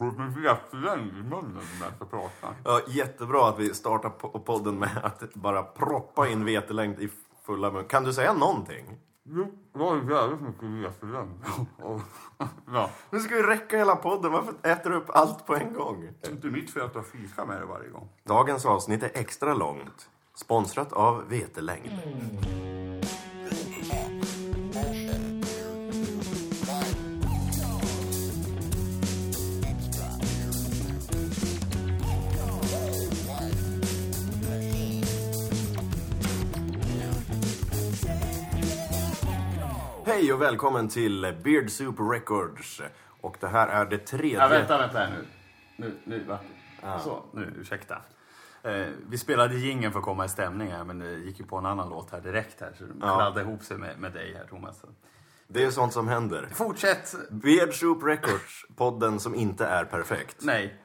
Får mig jättelängd i munnen när jag ska prata. Ja, jättebra att vi startar po- podden med att bara proppa in vetelängd i fulla mun. Kan du säga någonting? Var ju jävligt mycket jättelängd. Och- Ja, Nu ska vi räcka hela podden. Varför äter du upp allt på en gång? det är inte mitt fel att jag fikar med det varje gång. Dagens avsnitt är extra långt. Sponsrat av Vetelängd. Hej och välkommen till Beard Soup Records. Och det här är det tredje... Ja, vänta, vänta här nu. Nu, nu, va? Så, nu, ursäkta. Eh, vi spelade jingeln för att komma i stämning här, men det gick ju på en annan låt här direkt här. Så det Ja. kladdade ihop sig med, med dig här, Thomas. Det är sånt som händer. Fortsätt! Beard Soup Records, podden som inte är perfekt. Nej.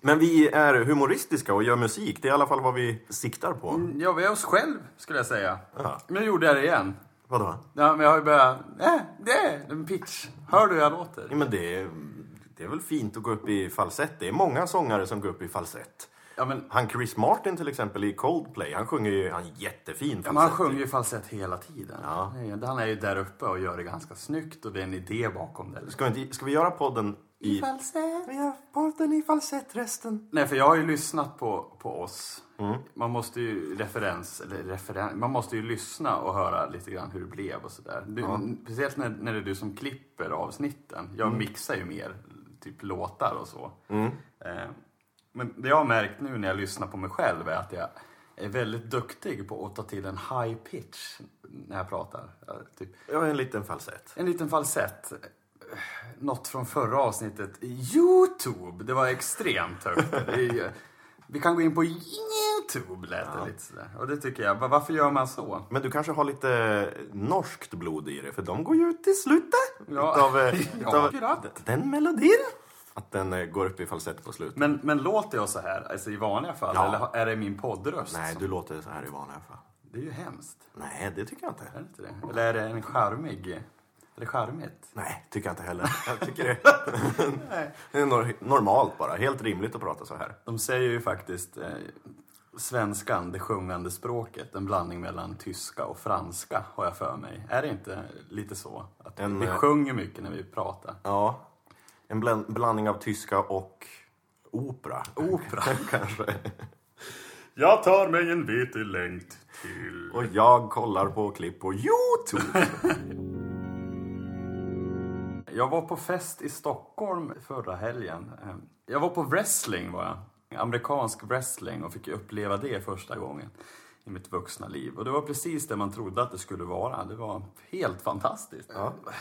Men vi är humoristiska och gör musik. Det är i alla fall vad vi siktar på. Ja, vi är oss själv, skulle jag säga. Ja. Nu gjorde jag det igen. Vadå? Ja, men jag har ju börjat... Äh, det är en pitch. Hör du hur jag låter? Ja, men det, är, det är väl fint att gå upp i falsett. Det är många sångare som går upp i falsett. Ja, men, Han Chris Martin till exempel i Coldplay, han sjunger ju han jättefin falsett. ja, men han sjunger ju falsett hela tiden. Ja. Han är ju där uppe och gör det ganska snyggt och det är en idé bakom det. Ska vi, inte, ska vi göra podden i... falsett. Vi gör podden i falsett resten. Nej, för jag har ju lyssnat på, på oss. Mm. Man måste ju referens, eller referen, man måste ju lyssna och höra lite grann hur det blev och sådär. Du, Speciellt när, när det är du som klipper avsnitten. Jag Mm. mixar ju mer, typ låtar och så. Eh, men det jag har märkt nu när jag lyssnar på mig själv är att jag är väldigt duktig på att ta till en high pitch när jag pratar. Ja, Typ Jag är en liten falsett. en liten falsett. Något från förra avsnittet. Youtube. Det var extremt högt. Ju- Vi kan gå in på Youtube lät det lite sådär. Och det tycker jag. Va- Varför gör man så? Men du kanske har lite norskt blod i det, för de går ju ut i slutet Ja. utav, eh, Ja, utav den melodin. Att den eh, går upp i falsett på slutet. Men, men låter jag så här alltså i vanliga fall? Ja. Eller är det min poddröst? Nej, som- du låter så här i vanliga fall. Det är ju hemskt. Nej, det tycker jag inte. Är det inte det? Eller är det en charmig... Är det charmigt? Nej, tycker jag inte heller. Jag tycker det, det är nor- normalt bara. Helt rimligt att prata så här. De säger ju faktiskt eh, svenskan, det sjungande språket, en blandning mellan tyska och franska har jag för mig. Är det inte lite så? Att En, vi eh, sjunger mycket när vi pratar. Ja, en bland- blandning av tyska och opera. Opera. kanske. Jag tar mig en vetelängd till... Och jag kollar på klipp på Youtube. Jag var på fest i Stockholm förra helgen. Eh, Jag var på wrestling var jag. Amerikansk wrestling och fick uppleva det första gången i mitt vuxna liv. Och det var precis det man trodde att det skulle vara. Det var helt fantastiskt.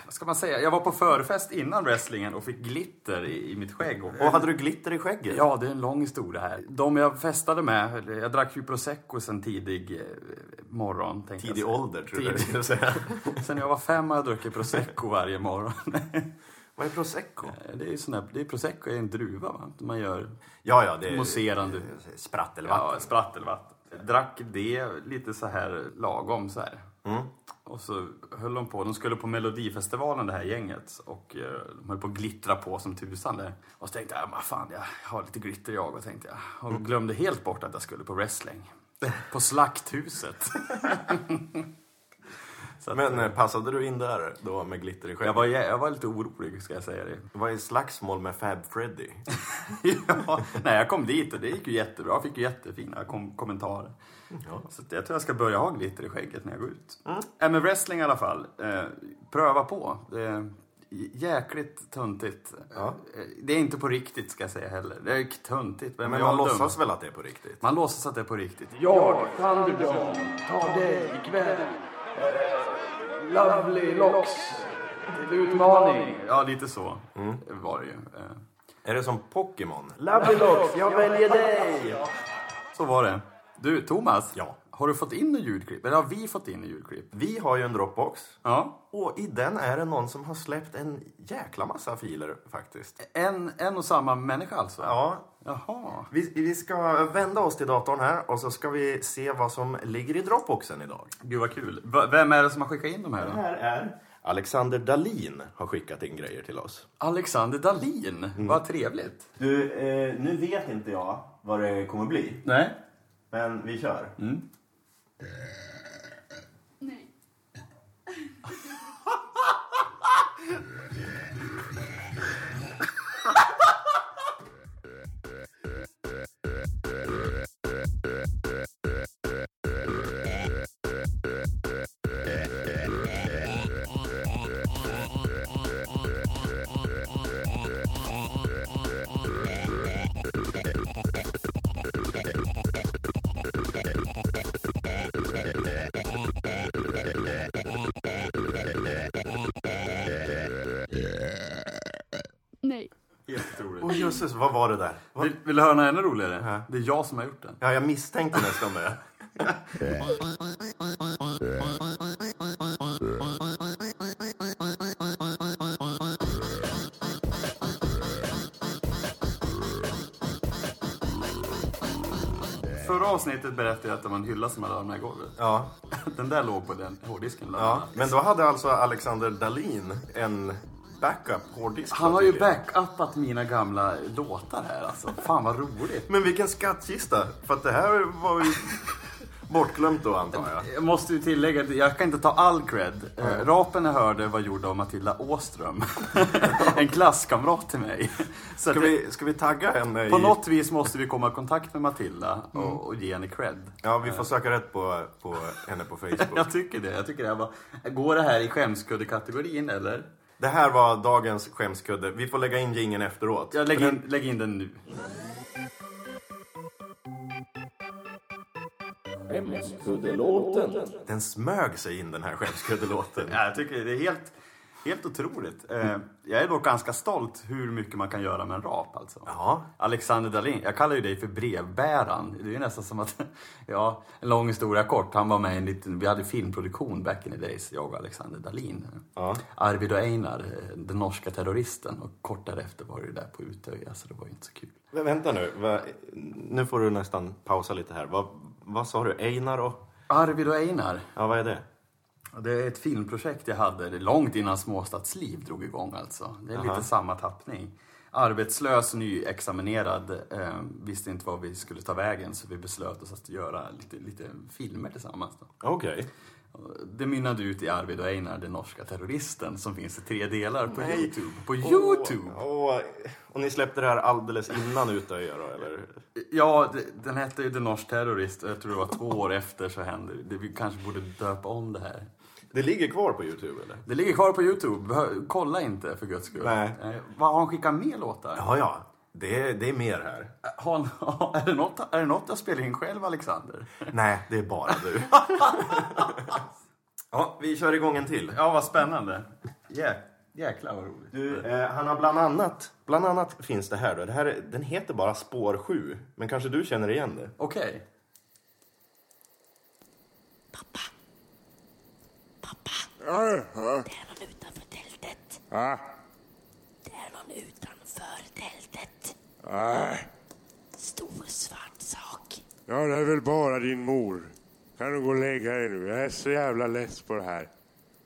Vad ska man säga? Jag var på förfest innan wrestlingen och fick glitter i, i mitt skägg. Och hade du glitter i skägget? Ja, det är en lång historia här. De jag festade med, jag drack ju prosecco sen tidig eh, morgon. jag Tidig säga. ålder, tror jag Tidig- du skulle säga. Sen jag var fem har jag druckit prosecco varje morgon. Vad är prosecco? Det är ju sån här, det är prosecco är en druva va? Man gör Ja, ja, det är mousserande sprattelvatten. ja, sprattelvatten. Drack det lite så här lagom så här. Och så höll de på, de skulle på Melodifestivalen det här gänget och eh, de höll på att glittra på som tusan där. Och så tänkte jag, vad fan jag har lite glitter jag och tänkte jag. Och glömde helt bort att jag skulle på wrestling. På Slakthuset. Att, Men eh, passade du in där då med glitter i skägget? jag, var, jag var lite orolig ska jag säga det. Det var i slagsmål med Fab Freddy. ja, nej, jag kom dit och det gick ju jättebra. Jag fick ju jättefina kom kommentarer. Ja. Så jag tror jag ska börja ha glitter i skägget när jag går ut. Mm. Äh, men wrestling i alla fall. Eh, pröva på. Det jäkligt töntigt. Ja. Det är inte på riktigt ska jag säga heller. Det är töntigt. Men är man låtsas väl att det är på riktigt? Man låtsas att det är på riktigt. Jag, Thunderdome, tar dig ikväll. Eh, Lovely Locks till utmaning. Ja, lite så var det ju. Eh, Är det som Pokémon? Lovely Locks, jag väljer dig. Så var det. Du, Thomas. Ja. Har du fått in en ljudklipp? Eller har vi fått in en ljudklipp? Vi har ju en Dropbox. Ja. Och i den är det någon som har släppt en jäkla massa filer faktiskt. En, en och samma människa alltså? Ja, Jaha. vi, vi ska vända oss till datorn här och så ska vi se vad som ligger i Dropboxen idag. Gud vad kul. V- vem är det som har skickat in de här Det här är Alexander Dalin har skickat in grejer till oss. Alexander Dalin, vad trevligt. Du, eh, nu vet inte jag vad det kommer bli, Nej. men vi kör. Nej. Jösses, vad var det där? Vad? Vill, vill du höra något ännu roligare? Ja. Det är jag som har gjort den. Ja, jag misstänkte nästan det. Förra avsnittet berättade jag att det var en hylla som hade ramlat i golvet. Ja, Den där låg på den hårddisken ja. Men då hade alltså Alexander Dalin en backup hårddisk. Han har ju backupat mina gamla låtar här alltså. Fan vad roligt. Men vilken skattkista! För att det här var ju bortglömt då antar jag. Jag måste ju tillägga att jag kan inte ta all cred. Eh, Rapen jag hörde var gjord av Matilda Åström. en klasskamrat till mig. Så Ska vi, ska vi tagga henne i... På något vis måste vi komma i kontakt med Matilda och, och ge henne cred. Ja, vi får söka rätt på, på henne på Facebook. Jag tycker det. Jag tycker det här var... Går det här i skämskudde-kategorin eller? Det här var dagens skämskudde. Vi får lägga in jingeln efteråt. Jag lägger in, lägg in den nu. Skämskuddelåten. Den, den smög sig in den här skämskuddelåten. Ja, jag tycker det är helt, helt otroligt. Eh, jag är dock ganska stolt hur mycket man kan göra med en rap alltså. Ja. Alexander Dahlin, jag kallar ju dig för brevbäraren. Det är ju nästan som att, ja, en lång historia kort. Han var med i en liten, vi hade filmproduktion back in the days, jag och Alexander Dahlin. Ja. Arvid och Einar, eh, den norska terroristen. Och kort därefter var det där på Utöja, så det var ju inte så kul. Men vänta nu. Va, nu får du nästan pausa lite här. Vad, vad sa du? Einar och... Arvid och Einar, Ja, vad är det? Det är ett filmprojekt jag hade långt innan Småstadsliv drog igång alltså. Det är Aha. lite samma tappning. Arbetslös, nyexaminerad, eh, visste inte vad vi skulle ta vägen så vi beslöt oss att göra lite, lite filmer tillsammans. Okej. Och Det mynnade ut i Arvid och Einar, den norska terroristen, som finns i tre delar på Nej. Youtube. På Youtube! Åh, åh. och ni släppte det här alldeles innan Utöja då, eller? Ja, det- den hette ju The Norsk Terrorist och jag tror det var två år efter så hände det. Vi kanske borde döpa om det här. Det ligger kvar på Youtube, eller? Det ligger kvar på Youtube. Kolla inte för guds skull. Nej. Eh, Vad har han skickat med låtar? Ja, ja. Det är, det är mer här. Har han, är, det något, är det något jag spelar in själv, Alexander? Nej, det är bara du. ja, vi kör igång en till. Ja, vad spännande. Jä, jäklar vad roligt. Du, eh, han har bland annat, bland annat finns det här då. Det här är, den heter bara Spår 7. Men kanske du känner igen det? Okej. Det är någon utanför tältet. Ah, Det är någon utanför tältet. ah. Stor svart sak. Ja, det är väl bara din mor. Kan du gå och lägga dig nu? Jag är så jävla less på det här.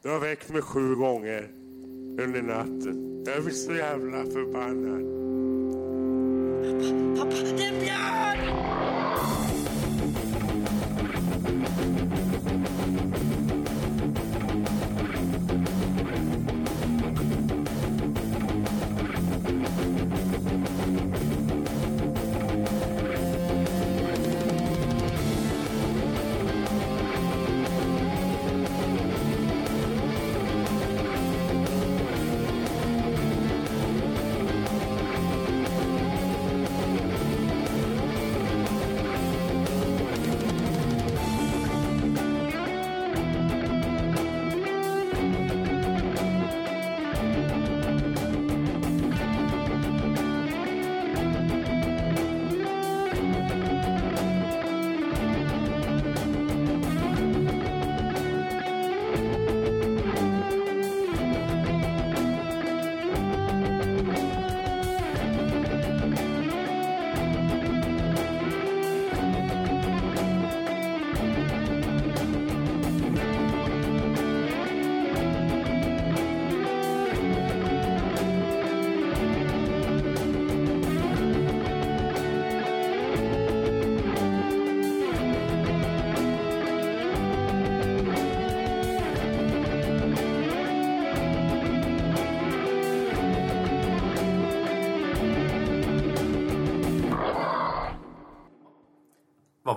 Du har väckt mig sju gånger under natten. Jag blir så jävla förbannad. Pappa, det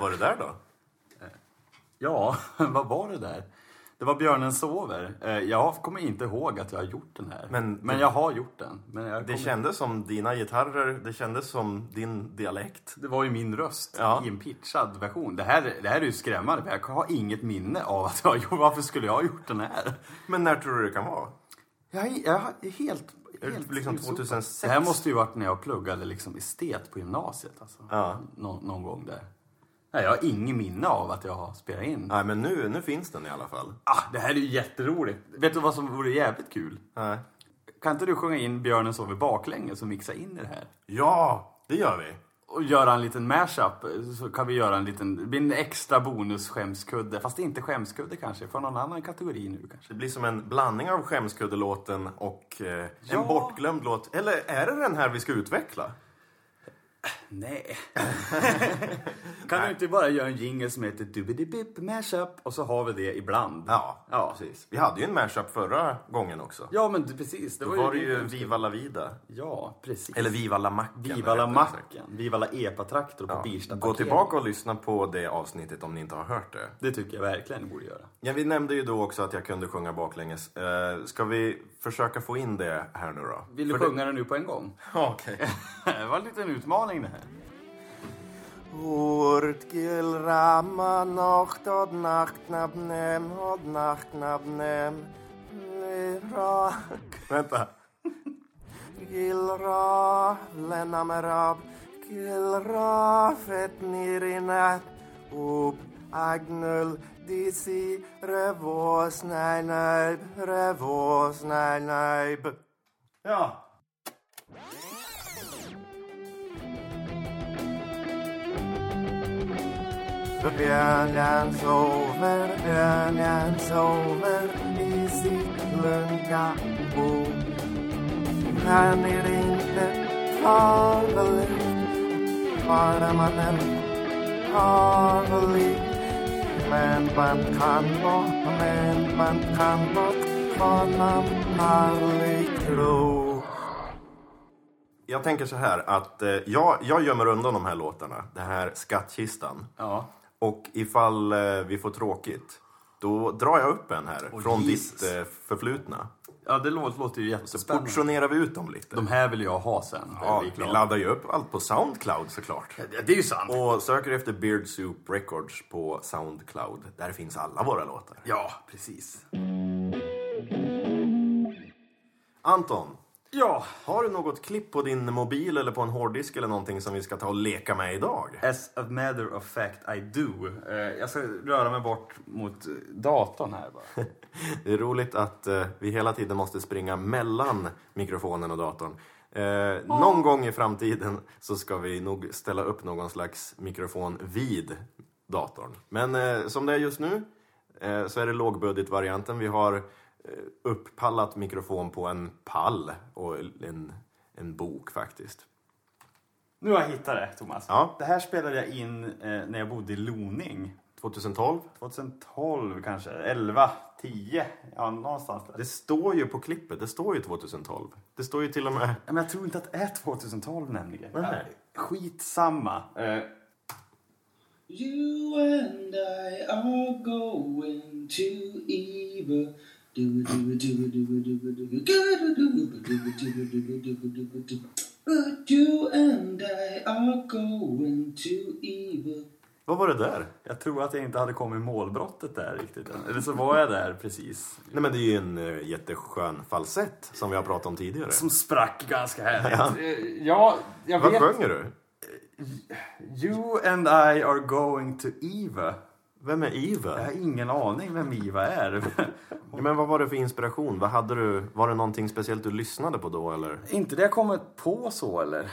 Vad var det där då? Ja, vad var det där? Det var Björnen sover. Eh, Jag kommer inte ihåg att jag har gjort den här. Men- men jag har gjort den. Men jag Det kändes som dina gitarrer, det kändes som din dialekt. det var ju min röst Ja. i en pitchad version. Det här, det här är ju skrämmande. för Jag har inget minne av att jag har gjort... Varför skulle jag ha gjort den här? Men när tror du det kan vara? Jag är, jag är helt... Helt liksom utsopad. 2006? Det här måste ju varit när jag pluggade liksom estet på gymnasiet. Alltså. Ja. Nå, någon gång där. Nej, jag har ingen minne av att jag har spelat in. Nej, men nu, nu finns den i alla fall. Ah, det här är ju jätteroligt. Vet du vad som vore jävligt kul? Nej. Kan inte du sjunga in Björnen sover baklänges och mixa in i det här? Ja, det gör vi. Och göra en liten mashup, så kan vi göra en liten, det blir en extra bonus skämskudde. Fast inte skämskudde kanske, från någon annan kategori nu kanske. Det blir som en blandning av Skämskuddelåten och eh, Ja. en bortglömd låt. Eller är det den här vi ska utveckla? Nej. kan du inte bara göra en jingle som heter Dubidibip mashup och så har vi det ibland? Ja, Ja. precis. Vi hade ju en mashup förra gången också. Ja, men det- precis. Det Då var, var det ju. Viva la vida. Ja, precis. Eller Viva la macken. Viva la macken. Viva la epa-traktor på Ja. Birsta Gå tillbaka och lyssna på det avsnittet om ni inte har hört det. Det tycker jag verkligen ni borde göra. Ja, vi nämnde ju då också att jag kunde sjunga baklänges. Eh, ska vi försöka få in det här nu då? Vill du För det- sjunga den nu på en gång? Ja, Okej. det var en liten utmaning det här. Urtgil rama nocht od nacht nabnem od nacht nabnem Lera... Vänta. Gilra lenamerab Gilra fet nirinat Up agnul disi revos nej nej revos nej nej Ja. Björnen sover, björnen sover i sitt lugna bo. Han är inte farlig, bara man är farlig. Men man kan bort, men man kan bort honom aldrig tro. Jag tänker så här att eh, jag, jag gömmer undan de här låtarna, den här skattkistan. Ja. Och ifall eh, vi får tråkigt, då drar jag upp en här Åh, från Jesus. ditt eh, förflutna. Ja, det låter, ju Så jättespännande. portionerar vi ut dem lite. De här vill jag ha sen. ja, vi laddar ju upp allt på Soundcloud såklart. Ja, det är ju sant. Och söker efter Beard Soup Records på Soundcloud. Där finns alla våra låtar. Ja, precis. Anton, Ja. har du något klipp på din mobil eller på en hårddisk eller någonting som vi ska ta och leka med idag? As a matter of fact I do. Eh, jag ska röra mig bort mot datorn här bara. Det är roligt att eh, vi hela tiden måste springa mellan mikrofonen och datorn. Eh, Någon gång i framtiden så ska vi nog ställa upp någon slags mikrofon vid datorn. Men som det är just nu så är det lågbudgetvarianten. Vi har upppallat mikrofon på en pall och en, en bok faktiskt. Nu har jag hittat det, Thomas. Ja. Det här spelade jag in eh, när jag bodde i Loning. 2012. 2012 kanske, 11, 10, ja någonstans där. Det står ju på klippet, det står ju 2012. Det står ju till och med... Men jag tror inte att det är 2012 nämligen. Nej. Skitsamma. Eh, You and I are going to Eva. Do You and I are going to Eva. Vad var det där? jag tror att jag inte hade kommit målbrottet där riktigt än. Eller så var jag där precis. Nej men det är ju en uh, jätteskön falsett som vi har pratat om tidigare. Som sprack ganska härligt. Eh, Ja, jag Vad vet. sjunger du? You and I are going to Eva. Vem är Iva? Jag har ingen aning vem Iva är. Ja, men vad var det för inspiration? Vad hade du? Var det någonting speciellt du lyssnade på då eller? inte det jag kommit på så eller?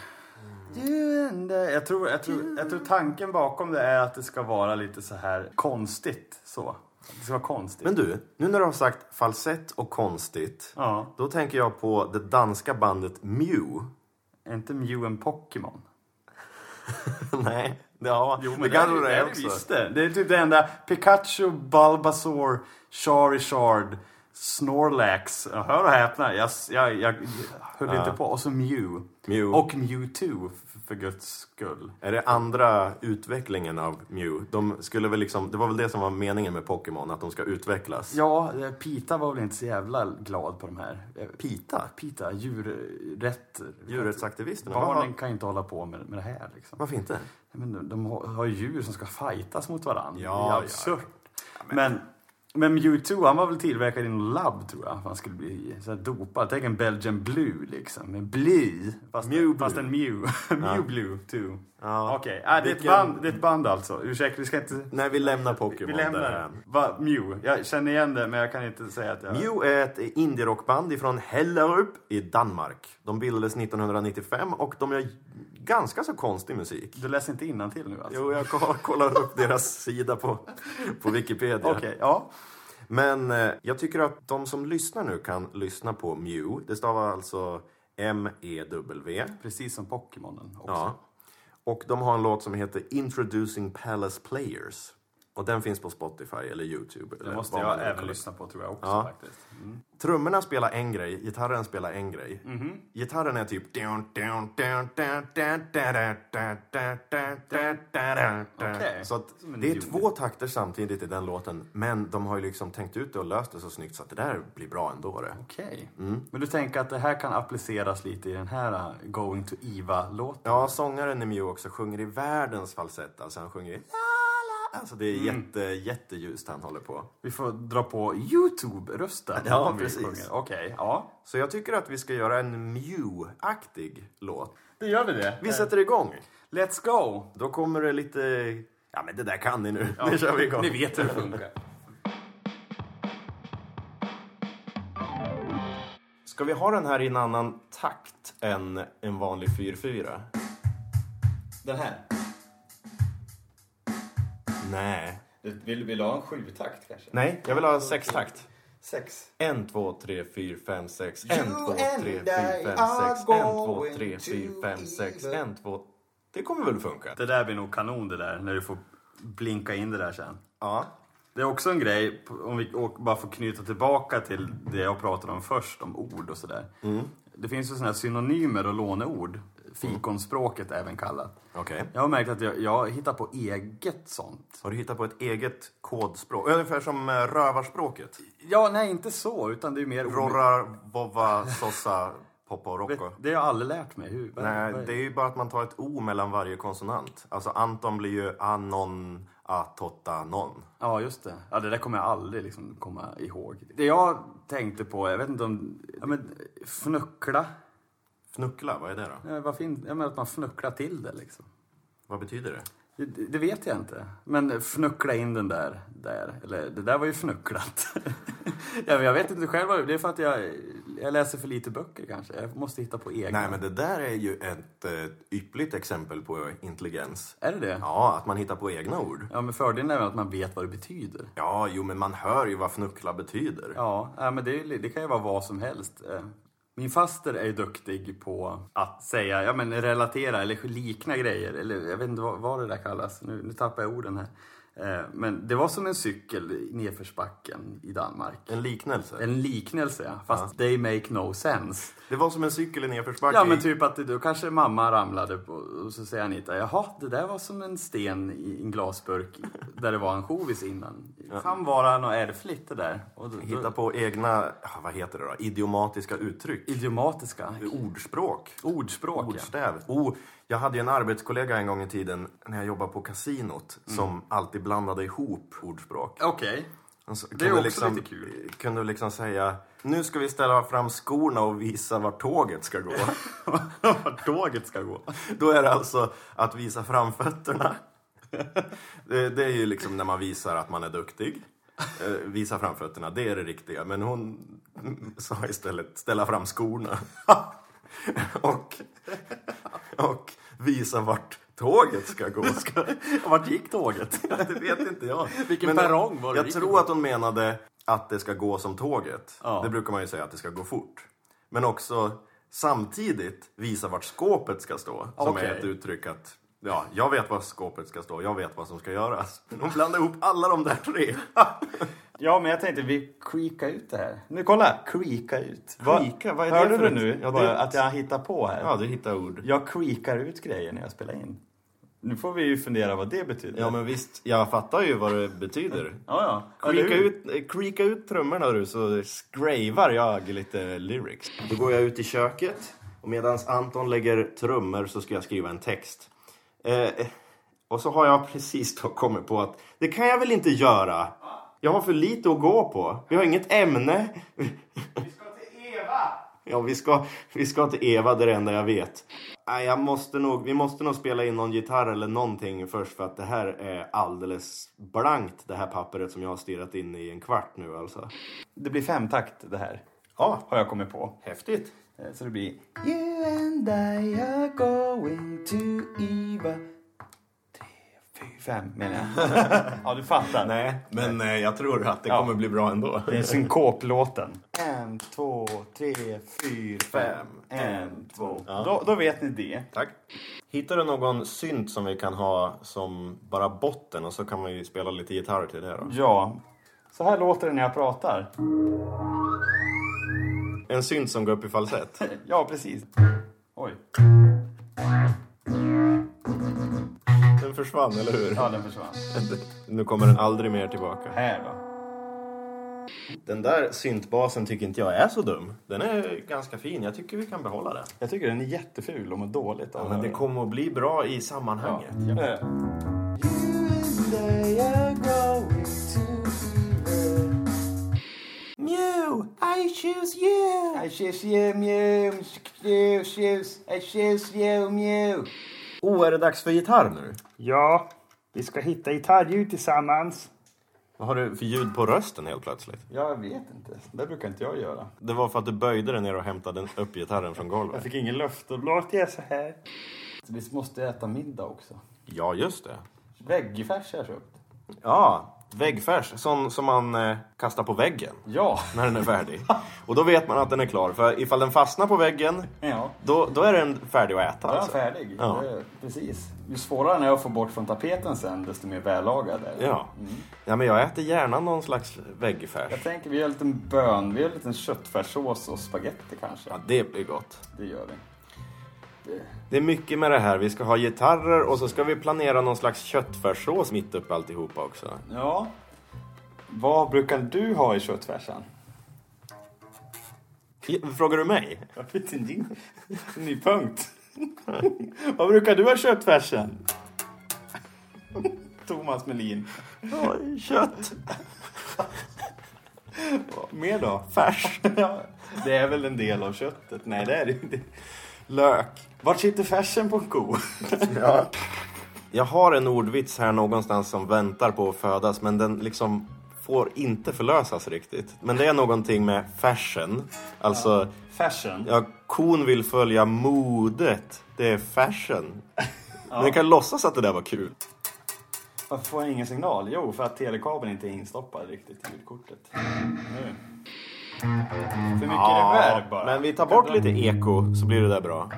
I. Jag, tror, jag, tror, jag tror tanken bakom det är att det ska vara lite så här konstigt. Så. Det ska vara konstigt. Men du, nu när du har sagt falsett och konstigt. Ja. Då tänker jag på det danska bandet Mew. Är inte Mew en Pokémon? Nej, ja, Jo, men det kanske är, det det är det också. visst det. Det är typ det enda. Pikachu, Bulbasaur, Charizard, Snorlax. Ja, Hör och häpna. Jag, jag, jag höll inte på. Och så Mew. Mew. Och Mewtwo, för guds skull. Är det andra utvecklingen av Mew? De skulle väl liksom, det var väl det som var meningen med Pokémon, att de ska utvecklas? Ja, eh, Pita var väl inte så jävla glad på de här. Eh, Pita? Pita, djurrätt. Djurrättsaktivisterna? Barnen kan ju inte hålla på med, med det här. Liksom. varför inte? Men de, har ju djur som ska fightas mot varandra. Ja, det är ja, absurt. men... men Mewtwo, han var väl tillverkad i något labb tror jag. Han skulle bli så här dopad. Tänk en Belgian Blue liksom. En Blue. Fast, Mew fast en Mew. Mew Blue 2. Ja. Okej, äh, det, är ett Vilken- band, det är ett band alltså. Ursäkta, vi ska inte... Nej, vi lämnar Vi Pokémon lämnar det. därhän. Va, Mew. Jag känner igen det, men jag kan inte säga att jag... Mew är ett indie-rockband ifrån Hellerup i Danmark. De bildades 1995 och de gör ganska så konstig musik. Du läser inte innantill nu alltså? Jo, jag ko- kollar upp deras sida på, på Wikipedia. Okej, ja. Men eh, jag tycker att de som lyssnar nu kan lyssna på Mew. Det stavar alltså M-E-W. Precis som Pokémonen också. Ja. Och de har en låt som heter Introducing Palace Players. Och den finns på Spotify eller Youtube. Det eller måste jag även kollar. lyssna på tror jag också Ja. faktiskt. Mm. Trummorna spelar en grej, gitarren spelar en grej. Mhm. Gitarren är typ... Okej. Så det är två takter samtidigt i den låten. Men de har ju liksom tänkt ut det och löst det så snyggt så att det där blir bra ändå. Okej. Mm. Men du tänker att det här kan appliceras lite i den här uh, Going to Eva-låten? Ja, sångaren i Mew också sjunger i världens falsett. Alltså han sjunger i. Alltså det är Mm. jätte, jätteljust han håller på. Vi får dra på Youtube-rösten. Ja, precis. Okej, ja. Så jag tycker att vi ska göra en Mew-aktig låt. Då gör vi det. Vi sätter igång. Let's go! Då kommer det lite... Ja, men det där kan ni nu. Nu kör vi igång. Ni vet hur det funkar. Ska vi ha den här i en annan takt än en vanlig 4-4? Den här. Nej. Vill, vill du ha en sjutakt kanske? Nej, jag vill ha sextakt. Sex. 1, 2, 3, 4, 5, 6. 1, 2, 3, 4, 5, 6. 1, 2, 3, 4, 5, 6. 1, 2... Det kommer väl funka? Det där blir nog kanon det där, när du får blinka in det där sen. Ja. Det är också en grej, om vi bara får knyta tillbaka till det jag pratade om först, om ord och sådär. Det finns ju sådana här synonymer och låneord. Fikonspråket även kallat. Okej. Jag har märkt att jag, jag hittar på eget sånt. Har du hittat på ett eget kodspråk? Ungefär som eh, rövarspråket. Ja, nej inte så, utan det är mer... Rorra, vova, sossa, poppa och rocco. Det har jag aldrig lärt mig. Hur, Nej, det är ju bara att man tar ett O mellan varje konsonant. Alltså Anton blir ju anon, atotta, non. Ja, just det. Ja, det där kommer jag aldrig liksom komma ihåg. Det jag tänkte på, jag vet inte om... Ja, men fnuckla. Fnuckla, vad är det då? Ja, vad fint. Jag menar att man fnucklar till det liksom. Vad betyder det? Det, det vet jag inte. Men fnuckla in den där. där. Eller det där var ju fnucklat. ja, men jag vet inte själv. vad det- Det är för att jag, jag läser för lite böcker kanske. Jag måste hitta på egna. Nej, men det där är ju ett eh, yppligt exempel på intelligens. Är det det? Ja, att man hittar på egna ord. Ja, men fördelen är väl att man vet vad det betyder. Ja, jo, men man hör ju vad fnuckla betyder. Ja, ja men det, är det kan ju vara vad som helst. Min faster är duktig på att säga, ja men relatera eller likna grejer. Eller jag vet inte vad, vad det där kallas. Nu, nu tappar jag orden här. Eh, Men det var som en cykel i nedförsbacken i Danmark. En liknelse. En liknelse, ja. Fast they make no sense. Det var som en cykel i nedförsbacke. Ja, men typ att då kanske mamma ramlade på, och så säger Anita, jaha, det där var som en sten i en glasburk där det var en ansjovis innan. Kan vara något ärftligt det där. Och då, Hitta på egna, vad heter det då? Idiomatiska uttryck. idiomatiska. Ordspråk. Ordspråk, ja. Ordstäv. Oh, jag hade ju en arbetskollega en gång i tiden när jag jobbade på kasinot som alltid blandade ihop ordspråk. Okej. Så- Det är också lite kul. Kunde liksom säga, nu ska vi ställa fram skorna och visa vart tåget ska gå. Vart tåget ska gå. Då är det alltså att visa framfötterna. Det, det är ju liksom när man visar att man är duktig. Eh, visa framfötterna, det är det riktiga. Men hon sa istället ställa fram skorna. och, och visa vart tåget ska gå. Vart gick tåget? det vet inte jag. Vilken perrong var det Jag tror att hon menade att det ska gå som tåget. Ja. Det brukar man ju säga att det ska gå fort. Men också samtidigt visa vart skåpet ska stå. Som Okej. är ett uttryck att Ja, jag vet var skåpet ska stå. Jag vet vad som ska göras. De blandar ihop alla de där tre. Ja, men jag tänkte vi creaka ut det här. Nu kolla! Creaka ut. Creaka? Vad är det Hörde för du nu? Ja, det- Att jag hittar på här. Ja, du hittar ord. Jag creakar ut grejer när jag spelar in. Nu får vi ju fundera vad det betyder. Ja, men visst. Jag fattar ju vad det betyder. ja. ja. Creaka ut, creaka ut trummorna du så skrevar jag lite lyrics. Då går jag ut i köket och medan Anton lägger trummor så ska jag skriva en text. Eh, och så har jag precis då kommit på att det kan jag väl inte göra. Jag har för lite att gå på. Vi har inget ämne. Vi ska till Eva! Ja, vi ska, vi ska till Eva, det är det enda jag vet. Nej, jag måste nog, vi måste nog spela in någon gitarr eller någonting först för att det här är alldeles blankt det här pappret som jag har stirrat in i en kvart nu alltså. Det blir femtakt det här. Ja, Har jag kommit på. häftigt. Eh, Så det blir You and I are going to Eva. Tre, fyra, fem menar jag. ja, du fattar. Nej, men eh, jag tror att det Ja. kommer bli bra ändå. Det är synkoplåten. En, två, tre, fyra, fem. En, två. Ja. Då, då vet ni det. Tack. Hittar du någon synt som vi kan ha som bara botten och så kan vi spela lite gitarr till det då? Ja. Så här låter det när jag pratar. En synt som går upp i falsett. Ja, precis. Oj. Den försvann, eller hur? Ja, den försvann. Nu kommer den aldrig mer tillbaka. Här då. Den där syntbasen tycker inte jag är så dum. Den är ganska fin. Jag tycker vi kan behålla den. Jag tycker den är jätteful och mår dåligt av Ja, men det kommer att bli bra i sammanhanget. Ja. Mew, I choose you! I choose you, Mew. You choose. I choose you, Mew. Oh, är det dags för gitarr nu? Ja, vi ska hitta gitarrljud tillsammans. Vad har du för ljud på rösten helt plötsligt? Jag vet inte. Det brukar inte jag göra. Det var för att du böjde dig ner och hämtade upp gitarren från Jag golvet. fick ingen luft. Då Låter jag så här? Vi måste äta middag också. Ja, just det. Väggfärs har jag köpt. Ja, väggfärs. Sån som man eh, kastar på väggen Ja. när den är färdig. Och då vet man att den är klar. För ifall den fastnar på väggen, Ja. då, då är den färdig att äta. Då är Alltså. färdig. Ja. Det är- Precis. Ju svårare den är att få bort från tapeten sen, desto mer vällagad är den. Ja. ja, men jag äter gärna någon slags väggfärs. Jag tänker vi gör en liten bön, vi gör en liten köttfärssås och spaghetti kanske. Ja, det blir gott. Det gör vi. Det är mycket med det här. Vi ska ha gitarrer och så ska vi planera någon slags köttfärssås mitt uppe alltihopa också. Ja. Vad brukar du ha i köttfärsen? Frågar du mig? Jag vet inte. En ny punkt. Vad brukar du ha i köttfärsen? Thomas Melin. Ja, kött. Mer då? Färs. Ja, det är väl en del av köttet? Nej, det är det inte. Lök. Vart sitter färsen på en ko? Ja. Jag har en ordvits här någonstans som väntar på att födas men den liksom får inte förlösas riktigt. Men det är någonting med fashion. Alltså, Fashion? ja, kon vill följa modet. Det är fashion. Men jag kan låtsas att det där var kul. Varför får jag ingen signal? Jo, för att telekabeln inte är instoppad riktigt i ljudkortet. Nu. För mycket reverb bara. men vi tar bort lite eko så blir det där bra.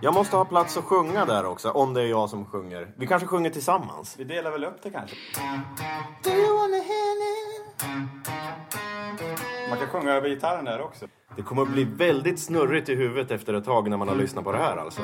Jag måste ha plats att sjunga där också, om det är jag som sjunger. Vi kanske sjunger tillsammans. Vi delar väl upp det kanske? Man kan sjunga över gitarren där också. Det kommer att bli väldigt snurrigt i huvudet efter ett tag när man har lyssnat på det här alltså.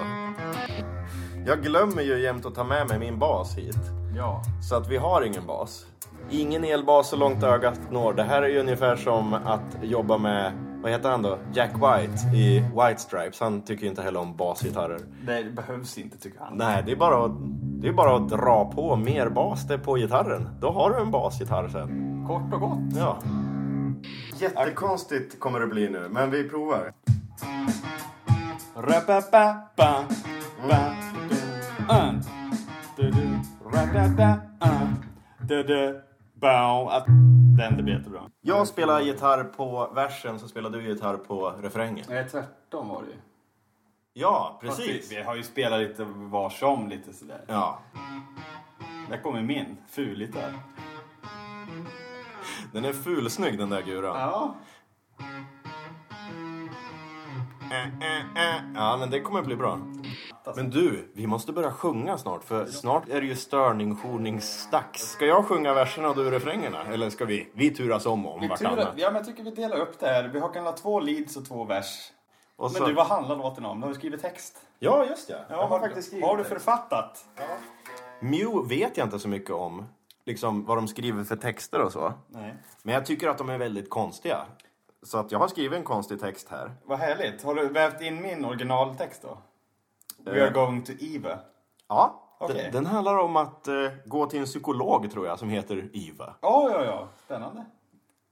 Jag glömmer ju jämt att ta med mig min bas hit. Ja. Så att vi har ingen bas. Ingen elbas så långt ögat når. Det här är ju ungefär som att jobba med, vad heter han då? Jack White i White Stripes. Han tycker inte heller om basgitarrer. Det behövs inte tycker han. Nej, det är bara att, det är bara att dra på mer bas det på gitarren. Då har du en basgitarr sen. Kort och gott. Ja. Jättekonstigt kommer det bli nu, men vi provar. Ra-ba-ba-ba. Att- Den, det blir jättebra. Jag spelar gitarr på versen så spelar du gitarr på refrängen. Nej, tvärtom var det ju. Ja, precis. Vi, vi har ju spelat lite varsom lite sådär. Ja. Där kommer min fulgitarr. Den är fulsnygg den där guran. Ja. Ja, men det kommer bli bra. Men du, vi måste börja sjunga snart för snart är det ju störningsjourningsdags. Ska jag sjunga verserna och du refrängerna? Eller ska vi? Vi turas om om vartannat. ja, men jag tycker vi delar upp det här. Vi har kan två leads och två vers. Och så- Men du, vad handlar låten om? Du har skrivit text. Ja, just det. Ja, har, vad har du författat? Mew vet jag inte så mycket om. Liksom vad de skriver för texter och så. Nej. Men jag tycker att de är väldigt konstiga. Så att jag har skrivit en konstig text här. Vad härligt. Har du vävt in min originaltext då? We Eh. are going to Eva. Ja, Okej. den, den handlar om att eh, gå till en psykolog tror jag som heter Eva. Ja, ja, ja. Spännande.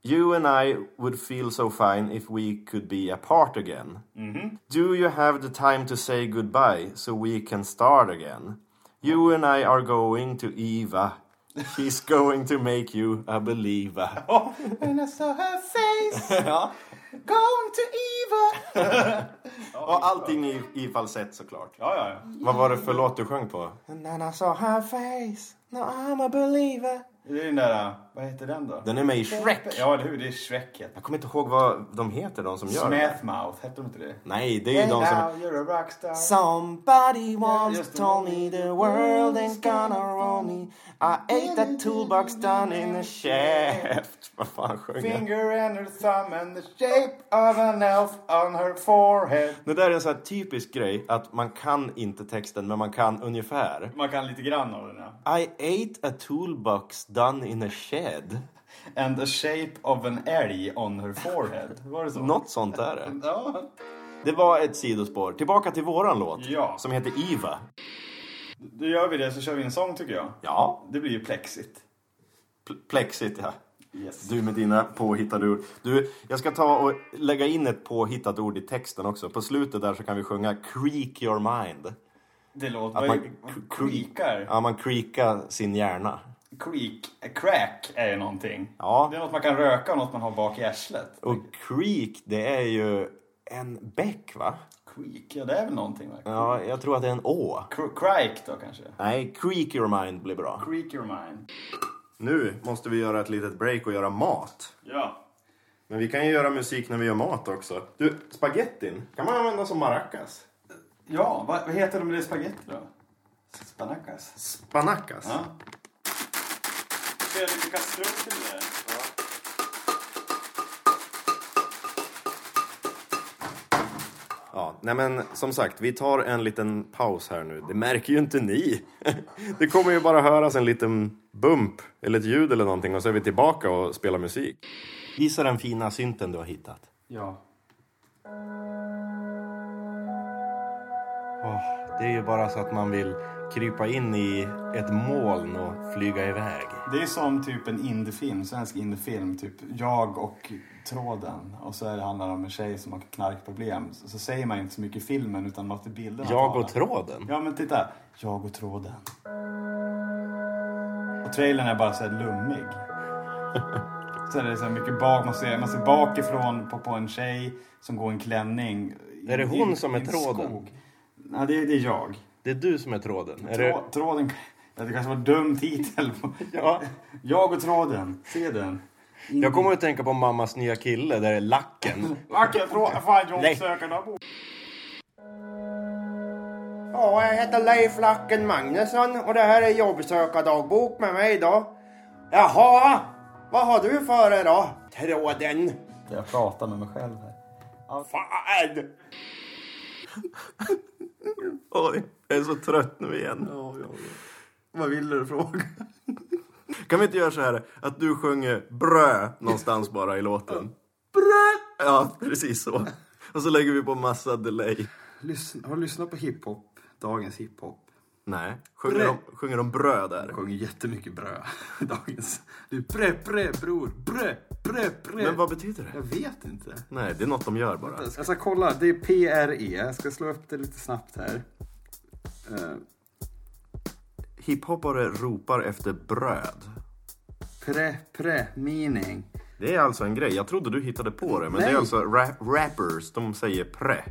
You and I would feel so fine if we could be apart again. Do you have the time to say goodbye so we can start again? You and I are going to Eva. She's going to make you a believer. And I saw her face ja. going to Eva. Och allting i, i falsett såklart. Ja, ja, ja. Vad var det för låt du sjöng på? And then I saw her face. Now I'm a believer. Det är den där, vad heter den då? Den är med i Shrek. Ja, eller hur? Det är Shrek heter Jag kommer inte ihåg vad de heter, de som gör det. Smathmouth, hette de inte det? Nej, det är ju de som... you're a rockstar. Somebody once just det. told me the world ain't gonna roll me I ate that toolbox done in a shaft. Vad fan sjöng jag? Finger and her thumb and the shape of an elf on her forehead. Det där är en sån här typisk grej att man kan inte texten men man kan ungefär. Man kan lite grann av den, ja. I ate a toolbox done in a shed. And the shape of an älg on her forehead. Var det så? Något sånt är det. Ja. Det var ett sidospår. Tillbaka till våran låt. Ja. Som heter Eva. Då gör vi det så kör vi en sång tycker jag. Ja. Det blir ju plexit. Pl- Plexit ja. Yes. Du med dina påhittade ord. Du, jag ska ta och lägga in ett påhittat ord i texten också. På slutet där så kan vi sjunga Creak your mind. Det låter... Att man är creakar? Ja, man creakar sin hjärna. Creak. Crack är ju någonting. Ja. Det är något man kan röka och något man har bak i arslet. Och creak, det är ju en bäck va? Creak, ja det är väl någonting verkligen. Ja, jag tror att det är en å. Cr- Crike då kanske? Nej, creak your mind blir bra. Creak your mind. Nu måste vi göra ett litet break och göra mat. Ja. Men vi kan ju göra musik när vi gör mat också. Du, spagettin kan man använda som maracas. Ja, vad, vad heter de med det spagetti då? Spanacas? Spanacas. Ja. Lite kastrull till det? Ja, nej men som sagt, vi tar en liten paus här nu. Det märker ju inte ni. Det kommer ju bara höras en liten bump eller ett ljud eller någonting och så är vi tillbaka och spelar musik. Visa den fina synten du har hittat. Ja. Åh, det är ju bara så att man vill krypa in i ett moln och flyga iväg. Det är som typ en indiefilm, svensk indiefilm. Typ jag och tråden. Och så är det handlar om en tjej som har knarkproblem. Så, så säger man inte så mycket i filmen utan låter bilderna Jag och tråden? Ja men titta. Jag och tråden. Och trailern är bara så här lummig. Så är det så här mycket bak, man ser, man ser bakifrån på, på en tjej som går i en klänning. Är det hon i- som är tråden? skog. Nej, det, är- det är jag. Det är du som är tråden. Är Trå, det... Tråden, ja, det kanske var en dum titel. Ja. Jag och tråden, se den. Jag kommer att tänka på mammas nya kille, där är lacken. Vacker tråd, fan Nej. jobbsökarna. Ja, jag heter Leif Lacken Magnusson och det här är jobbsökardagbok med mig då. Jaha, vad har du för dig då? Tråden. Jag pratar med mig själv här. Fan! Oj, jag är så trött nu igen. Vad vill du fråga? Kan vi inte göra så här att du sjunger brö någonstans bara i låten? Brö! Ja, precis så. Och så lägger vi på massa delay. Lyssna, har du lyssnat på hiphop? Dagens hiphop? Nej, sjunger Brö. de, sjunger de brö där? Jag sjunger jättemycket bröd. Dagens. Du, bre, bre, bror. Bre, bre, bre. Men vad betyder det? Jag vet inte. Nej, det är något de gör bara. Jag ska kolla. Det är PRE. Jag ska slå upp det lite snabbt här. Uh, Hiphoppare ropar efter bröd. pre, pre, meaning. Det är alltså en grej. Jag trodde du hittade på det, men Nej. det är alltså ra- rappers, de säger pre.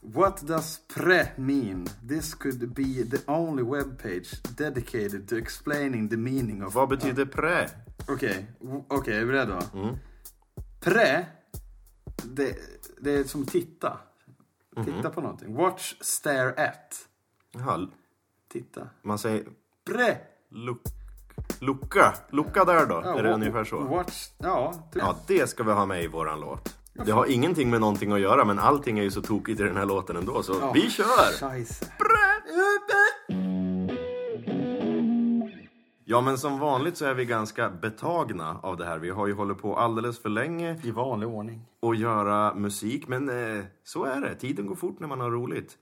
What does pre mean? This could be the only webpage dedicated to explaining the meaning of... Vad betyder pre? Okej, w- okej, är du beredd då? Mm. Pre, det, det är som titta. Titta på någonting. Watch, stare at. Jaha, Titta. man säger Bre! luck, lucka. Lucka där då. Ja, är det ungefär så? Watch, ja. typ. Ja, det ska vi ha med i våran låt. Det har ingenting med någonting att göra, men allting är ju så tokigt i den här låten ändå, så Ja. vi kör! Scheisse. Ja, men som vanligt så är vi ganska betagna av det här. Vi har ju hållit på alldeles för länge I vanlig ordning. att göra musik, men eh, så är det. Tiden går fort när man har roligt.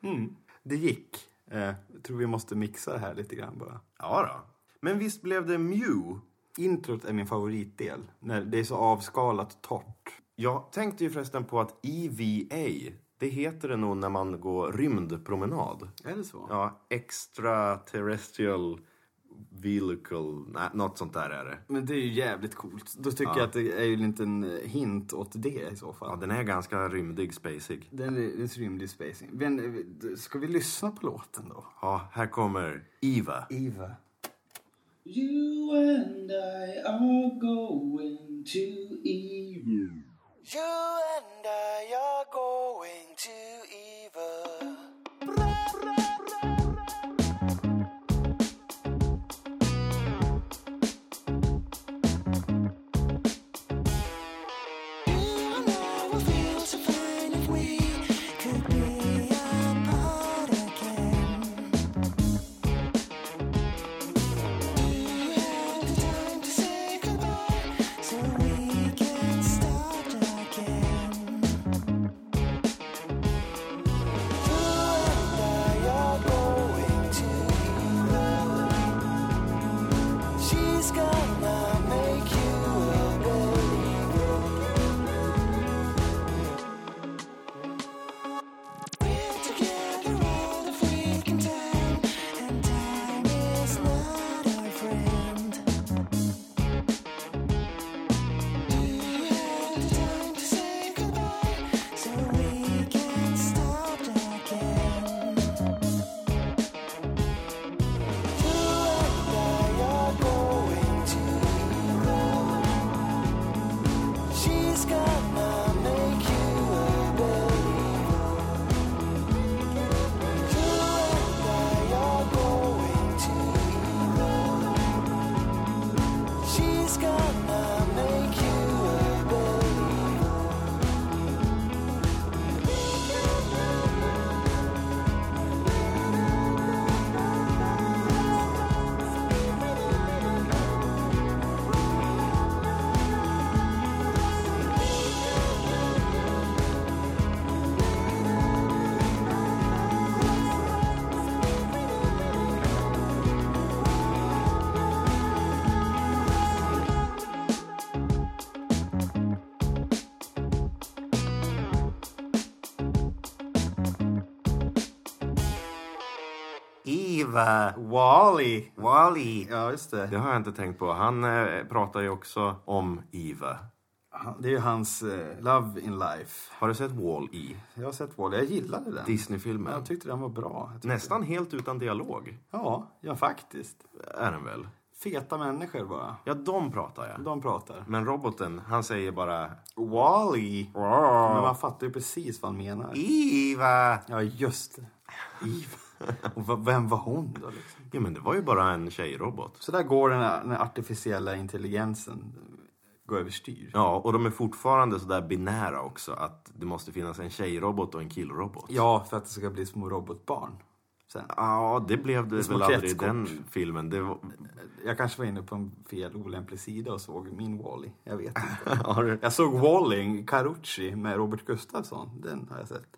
Det gick. Eh, jag tror vi måste mixa det här lite grann bara. Ja då. Men visst blev det Mew? Introt är min favoritdel. När det är så avskalat och torrt. Jag tänkte ju förresten på att EVA, det heter det nog när man går rymdpromenad. Är det så? Ja, extraterrestrial vehicle, nej, något sånt där är det. Men det är ju jävligt coolt. Då tycker jag att det är ju en liten eh, hint åt det i så fall. Ja, den är ganska rymdig, spacig. Den är, är en rymlig spacing. Men, eh, ska vi lyssna på låten då? Ja, här kommer Eva. Eva. You and I are going to Eva. You and I are going to Eva. Eva! Wally. Wally! Ja, just det. Det har jag inte tänkt på. Han eh, pratar ju också om Eva. Han- Det är ju hans eh, Love in Life. Har du sett Wall-E? Jag har sett Wally. Jag gillade den. Disney-filmen. Jag tyckte den var bra. Jag tyckte- Nästan helt utan dialog. Ja, ja faktiskt. Är den väl? Feta människor bara. Ja, de pratar jag. De pratar. Men roboten, han säger bara Wally. Men man fattar ju precis vad han menar. Eva! Ja, just det. Eve. Och vem var hon då liksom? Ja, men det var ju bara en tjejrobot. Så där går den, här, den artificiella intelligensen gå överstyr. Ja, och de är fortfarande så där binära också. Att det måste finnas en tjejrobot och en killrobot. Ja, för att det ska bli små robotbarn. Sen. Ja, det blev det Det väl aldrig i den filmen. Det var... Jag kanske var inne på en fel olämplig sida och såg min Wally. Jag vet inte. Jag såg Walling, Carucci med Robert Gustafsson. Den har jag sett.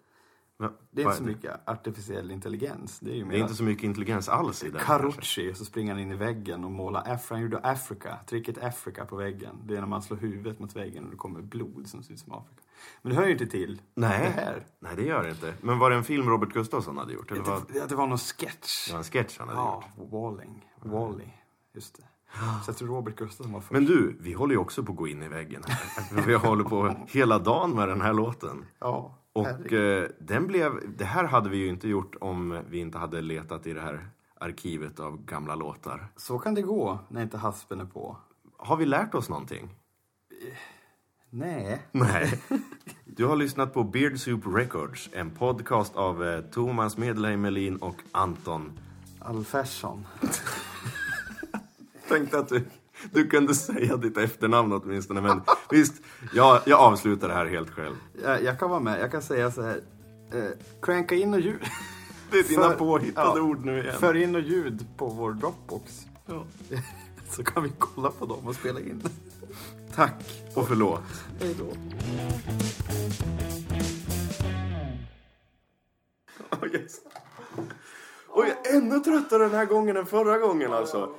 Det är inte så mycket artificiell intelligens. Det är ju Det mer är inte så mycket intelligens alls i den. Carucci, så springer han in i väggen och målar Af- Han gjorde Africa, tricket Africa på väggen. Det är när man slår huvudet mot väggen och det kommer blod som ser ut som Afrika. Men det hör ju inte till Nej. det här. Nej, det gör det inte. Men var det en film Robert Gustafsson hade gjort? Eller var Det, det var någon sketch. det var en sketch han hade Ja, gjort? Walling. Wally. Just det. Så jag tror Robert Gustafsson var först. Men du, vi håller ju också på att gå in i väggen här. vi håller på hela dagen med den här låten. Ja, Och eh, den blev, det här hade vi ju inte gjort om vi inte hade letat i det här arkivet av gamla låtar. Så kan det gå när inte haspen är på. Har vi lärt oss någonting? Nej. Nej. Du har lyssnat på Beard Soup Records, en podcast av eh, Thomas Medelheim Melin och Anton. Alfersson. Tänkte att du, du kunde säga ditt efternamn åtminstone, men visst, jag, jag avslutar det här helt själv. Jag, jag kan vara med. Jag kan säga så här. Eh, cranka in och ljud. Det är dina För- påhittade ja. ord nu igen. För in och ljud på vår Dropbox. Så kan vi kolla på dem och spela in. Tack och förlåt. Hej då. Oh, yes. Och jag är ännu tröttare den här gången än förra gången alltså.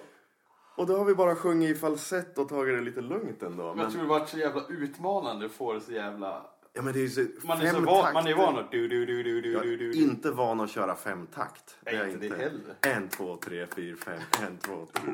Och då har vi bara sjungit i falsett och tagit det lite lugnt ändå. Men, Jag tror det varit så jävla utmanande att få det så jävla... ja, men det är så, Man är, så van, man är van att du, du, du, du, du, Jag du, du. är inte van att köra fem takt. Nej, inte det heller. En, två, tre, fyra, fem. En, två, tre.